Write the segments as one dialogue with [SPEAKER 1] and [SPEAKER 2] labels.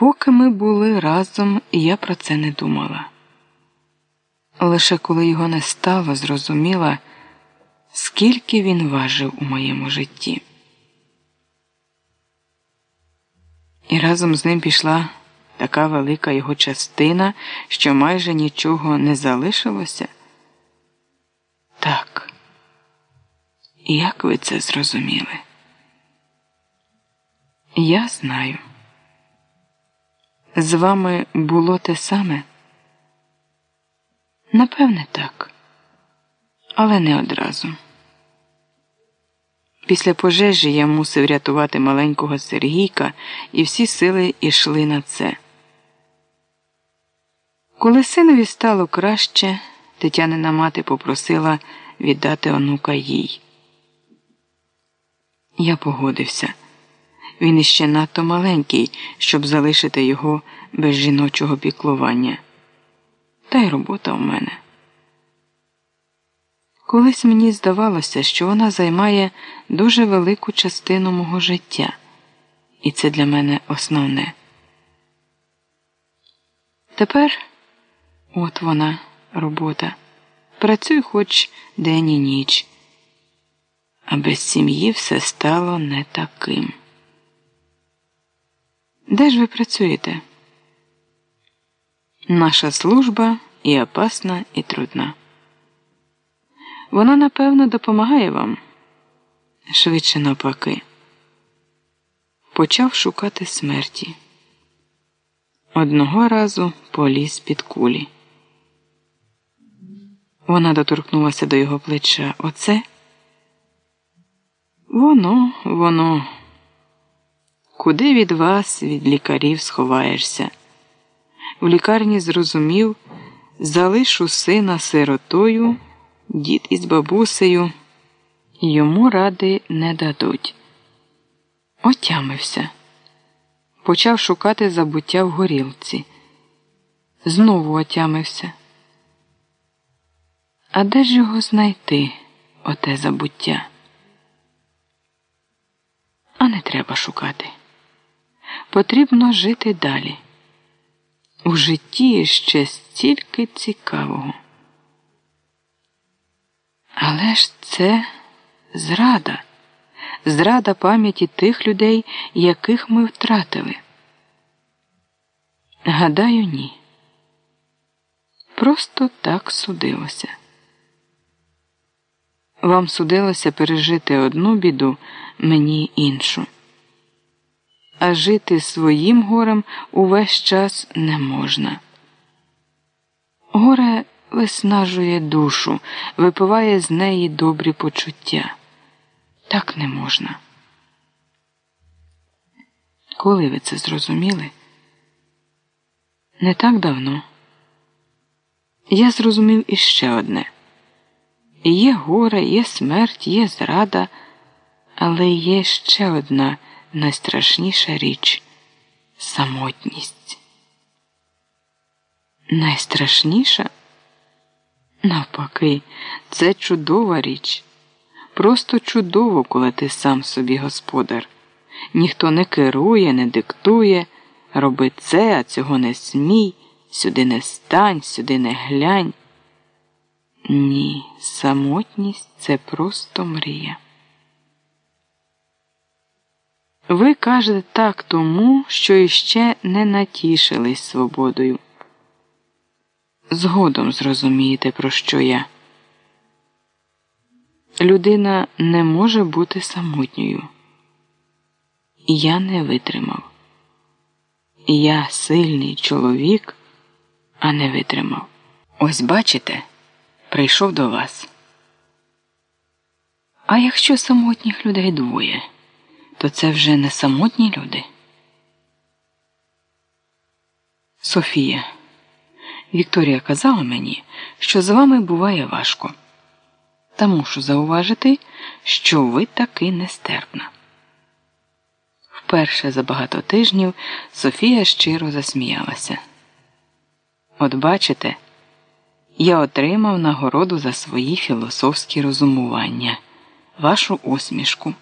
[SPEAKER 1] Поки ми були разом, я про це не думала. Лише коли його не стало, зрозуміла, скільки він важив у моєму житті. І разом з ним пішла така велика його частина, що майже нічого не залишилося. Так, як ви це зрозуміли? Я знаю. З вами було те саме? Напевне, так, але не одразу. Після пожежі я мусив рятувати маленького Сергійка, і всі сили йшли на це. Коли синові стало краще, Тетянина мати попросила віддати онука їй. Я погодився. Він іще надто маленький, щоб залишити його без жіночого піклування. Та й робота у мене. Колись мені здавалося, що вона займає дуже велику частину мого життя, і це для мене основне. Тепер от вона, робота. Працюй хоч день і ніч, а без сім'ї все стало не таким. Де ж ви працюєте? Наша служба і опасна, і трудна. Вона, напевно, допомагає вам швидше навпаки. Почав шукати смерті. Одного разу поліз під кулі. Вона доторкнулася до його плеча. Оце? Воно, воно. Куди від вас, від лікарів, сховаєшся? В лікарні зрозумів, залишу сина сиротою, дід із бабусею, йому ради не дадуть. Отямився. Почав шукати забуття в горілці. Знову отямився. А де ж його знайти, оте забуття? А не треба шукати. Потрібно жити далі. У житті ще стільки цікавого. Але ж це зрада, зрада пам'яті тих людей, яких ми втратили. Гадаю, ні. Просто так судилося. Вам судилося пережити одну біду, мені іншу а жити своїм горем увесь час не можна. Горе виснажує душу, випиває з неї добрі почуття. Так не можна. Коли ви це зрозуміли? Не так давно. Я зрозумів іще одне є горе, є смерть, є зрада, але є ще одна найстрашніша річ самотність. Найстрашніша? Навпаки, це чудова річ. Просто чудово, коли ти сам собі господар. Ніхто не керує, не диктує, роби це, а цього не смій, сюди не стань, сюди не глянь. Ні, самотність це просто мрія. Ви кажете так тому, що іще не натішились свободою. Згодом зрозумієте, про що я. Людина не може бути самотньою. Я не витримав. Я сильний чоловік, а не витримав. Ось бачите, прийшов до вас. А якщо самотніх людей двоє? То це вже не самотні люди. Софія, Вікторія казала мені, що з вами буває важко. Та мушу зауважити, що ви таки нестерпна. Вперше за багато тижнів Софія щиро засміялася. От бачите, я отримав нагороду за свої філософські розумування, вашу усмішку.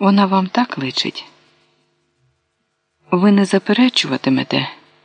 [SPEAKER 1] Вона вам так личить? Ви не заперечуватимете,